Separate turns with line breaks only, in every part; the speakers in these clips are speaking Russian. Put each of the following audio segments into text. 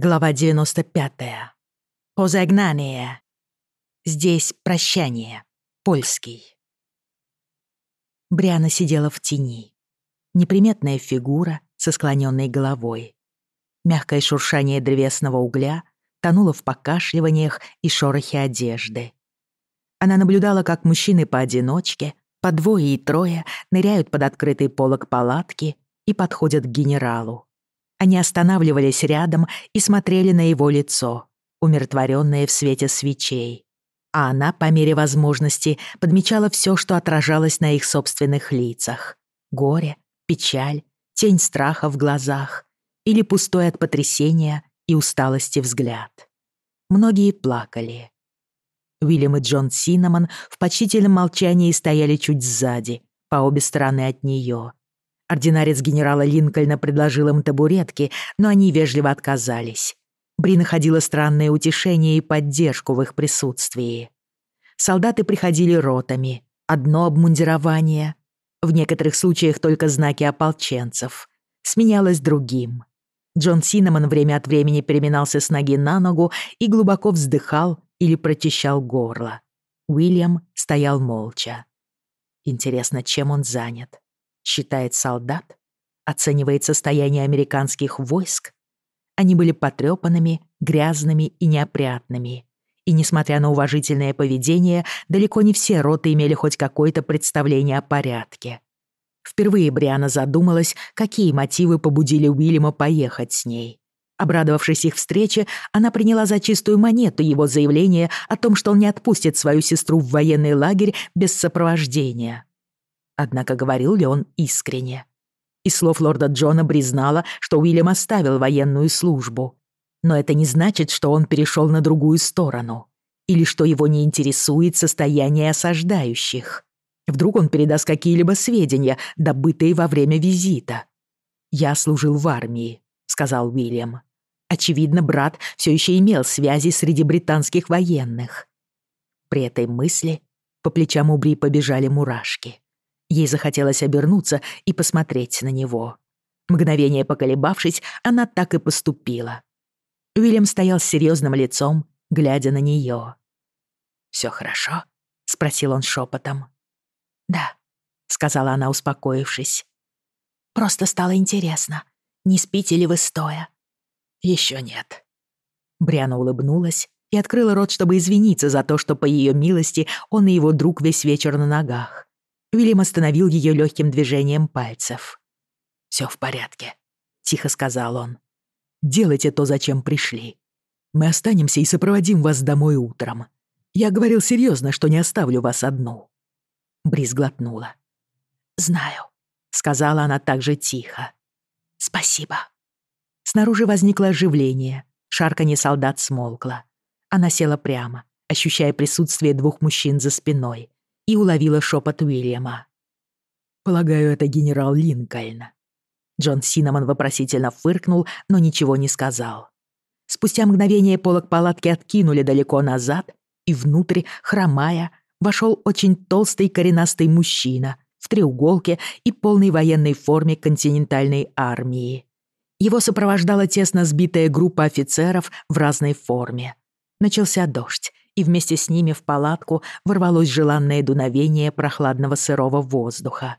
Глава 95. Позагнание. Здесь прощание. Польский. Бриана сидела в тени. Неприметная фигура со склоненной головой. Мягкое шуршание древесного угля тонуло в покашливаниях и шорохе одежды. Она наблюдала, как мужчины поодиночке, по двое и трое, ныряют под открытый полог палатки и подходят к генералу. Они останавливались рядом и смотрели на его лицо, умиротворённое в свете свечей. А она, по мере возможности, подмечала всё, что отражалось на их собственных лицах. Горе, печаль, тень страха в глазах или пустой от потрясения и усталости взгляд. Многие плакали. Уильям и Джон Синнамон в почтительном молчании стояли чуть сзади, по обе стороны от неё, нее. Ординарец генерала Линкольна предложил им табуретки, но они вежливо отказались. Бри находила странное утешение и поддержку в их присутствии. Солдаты приходили ротами, одно обмундирование, в некоторых случаях только знаки ополченцев, сменялось другим. Джон Синнамон время от времени переминался с ноги на ногу и глубоко вздыхал или прочищал горло. Уильям стоял молча. Интересно, чем он занят? считает солдат, оценивает состояние американских войск. Они были потрепанными, грязными и неопрятными. И, несмотря на уважительное поведение, далеко не все роты имели хоть какое-то представление о порядке. Впервые Бриана задумалась, какие мотивы побудили Уильяма поехать с ней. Обрадовавшись их встрече, она приняла за чистую монету его заявление о том, что он не отпустит свою сестру в военный лагерь без сопровождения. Однако говорил ли он искренне? Из слов лорда Джона признала, что Уильям оставил военную службу. Но это не значит, что он перешел на другую сторону. Или что его не интересует состояние осаждающих. Вдруг он передаст какие-либо сведения, добытые во время визита. «Я служил в армии», — сказал Уильям. Очевидно, брат все еще имел связи среди британских военных. При этой мысли по плечам Убри побежали мурашки ей захотелось обернуться и посмотреть на него. Мгновение поколебавшись, она так и поступила. Уильям стоял с серьезным лицом, глядя на нее. «Все хорошо?» — спросил он шепотом. «Да», — сказала она, успокоившись. «Просто стало интересно, не спите ли вы стоя?» Еще нет». Бриана улыбнулась и открыла рот, чтобы извиниться за то, что, по ее милости, он и его друг весь вечер на ногах. Уильям остановил ее легким движением пальцев. «Все в порядке», — тихо сказал он. «Делайте то, зачем пришли. Мы останемся и сопроводим вас домой утром. Я говорил серьезно, что не оставлю вас одну». Брис глотнула. «Знаю», — сказала она также тихо. «Спасибо». Снаружи возникло оживление. Шарканье солдат смолкло. Она села прямо, ощущая присутствие двух мужчин за спиной и уловила шепот Уильяма. «Полагаю, это генерал Линкольн». Джон Синнамон вопросительно фыркнул, но ничего не сказал. Спустя мгновение полок палатки откинули далеко назад, и внутрь, хромая, вошел очень толстый коренастый мужчина в треуголке и полной военной форме континентальной армии. Его сопровождала тесно сбитая группа офицеров в разной форме. Начался дождь, и вместе с ними в палатку ворвалось желанное дуновение прохладного сырого воздуха.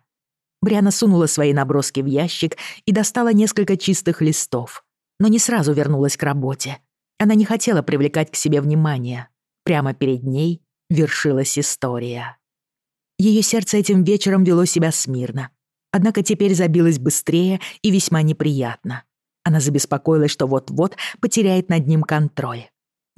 Бриана сунула свои наброски в ящик и достала несколько чистых листов, но не сразу вернулась к работе. Она не хотела привлекать к себе внимания. Прямо перед ней вершилась история. Ее сердце этим вечером вело себя смирно, однако теперь забилось быстрее и весьма неприятно. Она забеспокоилась, что вот-вот потеряет над ним контроль.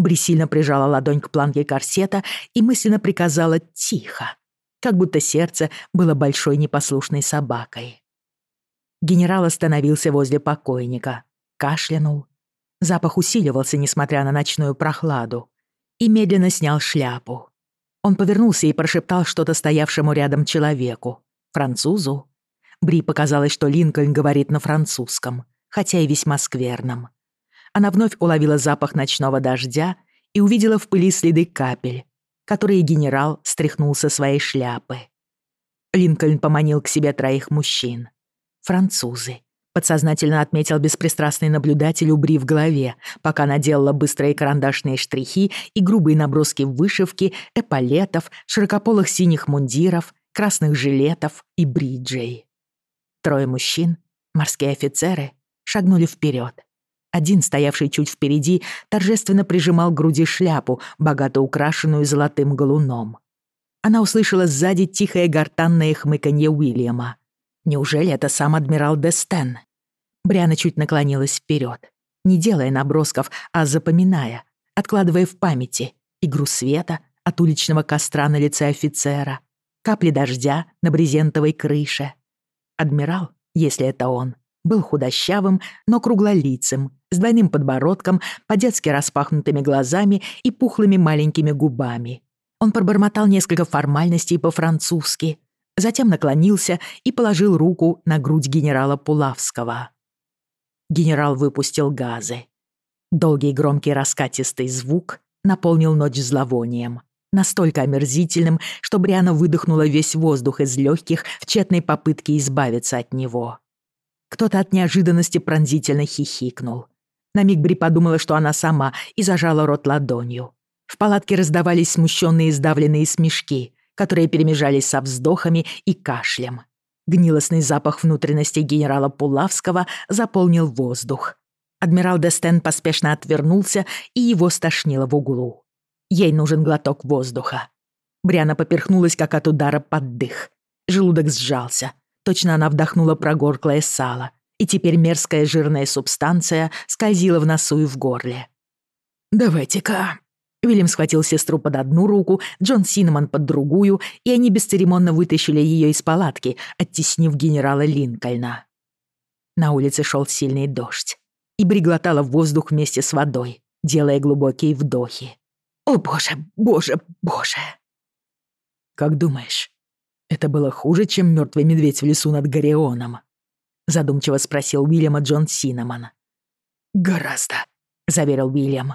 Брисильно прижала ладонь к планке корсета и мысленно приказала «тихо», как будто сердце было большой непослушной собакой. Генерал остановился возле покойника, кашлянул. Запах усиливался, несмотря на ночную прохладу, и медленно снял шляпу. Он повернулся и прошептал что-то стоявшему рядом человеку, французу. Бри показалось, что Линкольн говорит на французском, хотя и весьма скверном она вновь уловила запах ночного дождя и увидела в пыли следы капель, которые генерал стряхнул со своей шляпы. Линкольн поманил к себе троих мужчин. Французы. Подсознательно отметил беспристрастный наблюдатель убри в голове, пока она делала быстрые карандашные штрихи и грубые наброски вышивки, эполетов, широкополых синих мундиров, красных жилетов и бриджей. Трое мужчин, морские офицеры, шагнули вперед, один, стоявший чуть впереди, торжественно прижимал к груди шляпу, богато украшенную золотым галуном. Она услышала сзади тихое гортанное хмыканье Уильяма. Неужели это сам адмирал Дестен? Бряна чуть наклонилась вперед, не делая набросков, а запоминая, откладывая в памяти игру света от уличного костра на лице офицера, капли дождя на брезентовой крыше. Адмирал, если это он, был худощавым, но круглолицым, с двойным подбородком, по-детски распахнутыми глазами и пухлыми маленькими губами. Он пробормотал несколько формальностей по-французски, затем наклонился и положил руку на грудь генерала Пулавского. Генерал выпустил газы. Долгий громкий раскатистый звук наполнил ночь зловонием. Настолько омерзительным, что Бриана выдохнула весь воздух из легких в тщетной попытке избавиться от него. Кто-то от неожиданности пронзительно хихикнул. На миг Бри подумала, что она сама, и зажала рот ладонью. В палатке раздавались смущенные и сдавленные смешки, которые перемежались со вздохами и кашлем. Гнилостный запах внутренности генерала Пулавского заполнил воздух. Адмирал Дестен поспешно отвернулся, и его стошнило в углу. Ей нужен глоток воздуха. Бриана поперхнулась, как от удара под дых. Желудок сжался. точно она вдохнула прогорклое сало, и теперь мерзкая жирная субстанция скользила в носу и в горле. «Давайте-ка». Уильям схватил сестру под одну руку, Джон Синнамон под другую, и они бесцеремонно вытащили ее из палатки, оттеснив генерала Линкольна. На улице шел сильный дождь, и Бри воздух вместе с водой, делая глубокие вдохи. «О боже, боже, боже!» «Как думаешь, это было хуже, чем мертвый медведь в лесу над Горионом», — задумчиво спросил Уильяма Джон Синнамон. «Гораздо», — заверил Уильям.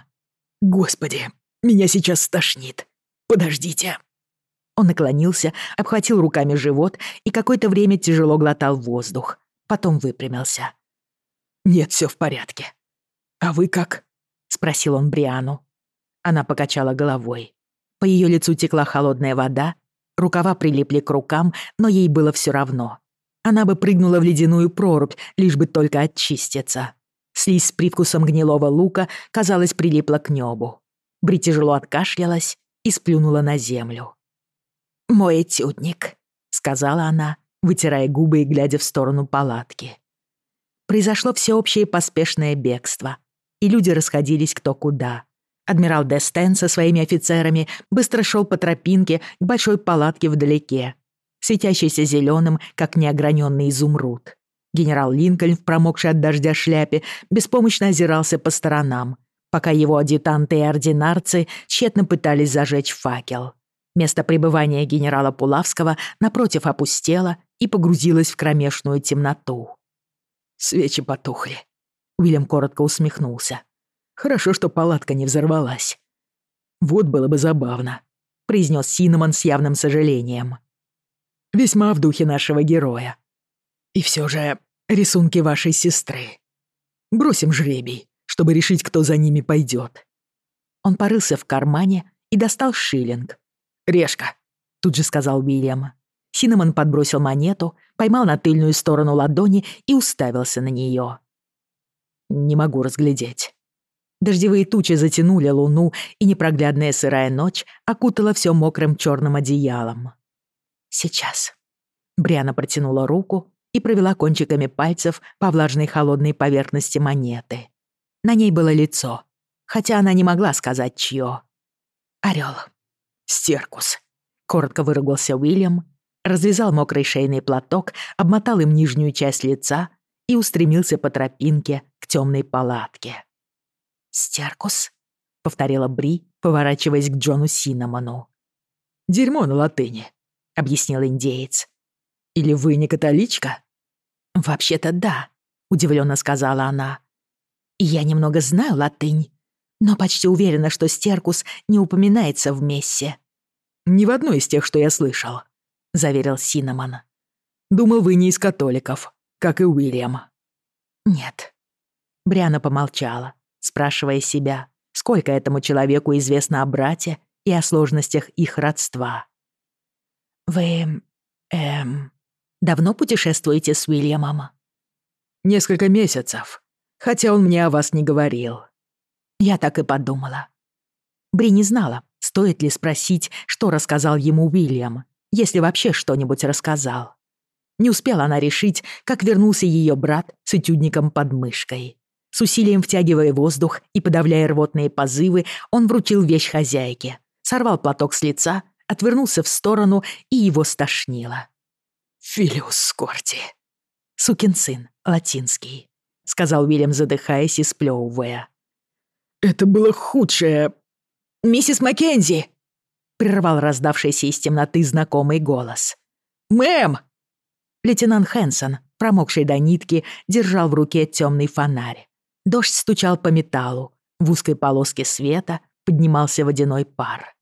«Господи, меня сейчас стошнит. Подождите». Он наклонился, обхватил руками живот и какое-то время тяжело глотал воздух. Потом выпрямился. «Нет, все в порядке. А вы как?» — спросил он Бриану. Она покачала головой. По ее лицу текла холодная вода, рукава прилипли к рукам, но ей было все равно. Она бы прыгнула в ледяную прорубь, лишь бы только очиститься. Слизь с привкусом гнилого лука, казалось, прилипла к небу. Бри тяжело откашлялась и сплюнула на землю. «Мой этюдник», — сказала она, вытирая губы и глядя в сторону палатки. Произошло всеобщее поспешное бегство, и люди расходились кто куда — Адмирал Дестен со своими офицерами быстро шел по тропинке к большой палатке вдалеке, светящейся зеленым, как неограненный изумруд. Генерал Линкольн в промокшей от дождя шляпе беспомощно озирался по сторонам, пока его адъютанты и ординарцы тщетно пытались зажечь факел. Место пребывания генерала Пулавского напротив опустело и погрузилось в кромешную темноту. Свечи потухли. Уильям коротко усмехнулся. Хорошо, что палатка не взорвалась. Вот было бы забавно, произнес Синеман с явным сожалением. Весьма в духе нашего героя. И все же рисунки вашей сестры. Бросим жребий, чтобы решить, кто за ними пойдет. Он порылся в кармане и достал шиллинг. «Решка!» — тут же сказал Уильям. Синнамон подбросил монету, поймал на тыльную сторону ладони и уставился на нее. «Не могу разглядеть», Дождевые тучи затянули луну, и непроглядная сырая ночь окутала все мокрым черным одеялом. «Сейчас». Бриана протянула руку и провела кончиками пальцев по влажной холодной поверхности монеты. На ней было лицо, хотя она не могла сказать, чье. «Орёл. Стеркус», — коротко выругался Уильям, развязал мокрый шейный платок, обмотал им нижнюю часть лица и устремился по тропинке к темной палатке. «Стеркус?» — повторила Бри, поворачиваясь к Джону Синнамону. «Дерьмо на латыни», — объяснил индеец. «Или вы не католичка?» «Вообще-то да», — удивленно сказала она. Я немного знаю латынь, но почти уверена, что стеркус не упоминается в мессе». «Ни в одной из тех, что я слышал», — заверил Синнамон. «Думал, вы не спрашивая себя, сколько этому человеку известно о брате и о сложностях их родства. «Вы... эм... давно путешествуете с Уильямом?»
«Несколько месяцев, хотя он мне о вас не говорил».
Я так и подумала. Бри не знала, стоит ли спросить, что рассказал ему Уильям, если вообще что-нибудь рассказал. Не успела она решить, как вернулся ее брат с этюдником под мышкой с усилием втягивая воздух и подавляя рвотные позывы, он вручил вещь хозяйке, сорвал платок с лица, отвернулся в сторону и его стошнило.
«Филиус Корти!»
«Сукин сын, латинский», — сказал Уильям, задыхаясь и сплёвывая.
«Это было худшее...»
«Миссис Маккензи!» — прервал раздавшийся из темноты знакомый голос.
«Мэм!»
Лейтенант Хэнсон, промокший до нитки, держал в руке тёмный фонарь. Дождь стучал по металлу. В узкой полоске света поднимался водяной пар.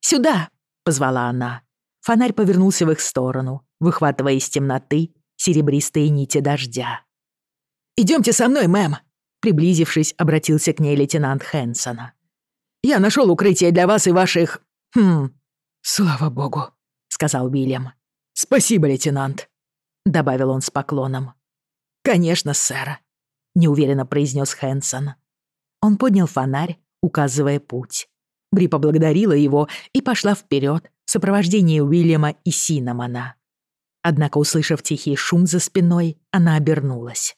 «Сюда!» — позвала она. Фонарь повернулся в их сторону, выхватывая из темноты серебристые нити дождя.
«Идемте со мной, мэм!»
Приблизившись, обратился к ней лейтенант Хэнсона.
«Я нашел укрытие для вас и ваших... Хм...
Слава богу», — сказал Уильям.
«Спасибо, лейтенант», —
добавил он с поклоном.
«Конечно, сэр», —
неуверенно произнес Хэнсон. Он поднял фонарь, указывая путь. Бри поблагодарила его и пошла вперед в сопровождении Уильяма и Синамона. Однако, услышав тихий шум за спиной, она обернулась.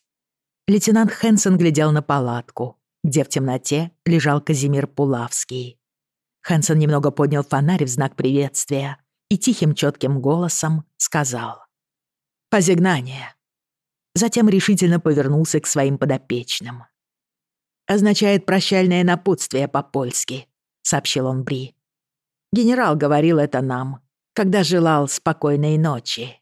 Лейтенант Хэнсон глядел на палатку, где в темноте лежал Казимир Пулавский. Хэнсон немного поднял фонарь в знак приветствия и тихим четким голосом сказал «Позигнание!» Затем решительно повернулся к своим подопечным. «Означает прощальное напутствие по-польски», — сообщил он Бри. «Генерал говорил это нам, когда желал спокойной ночи».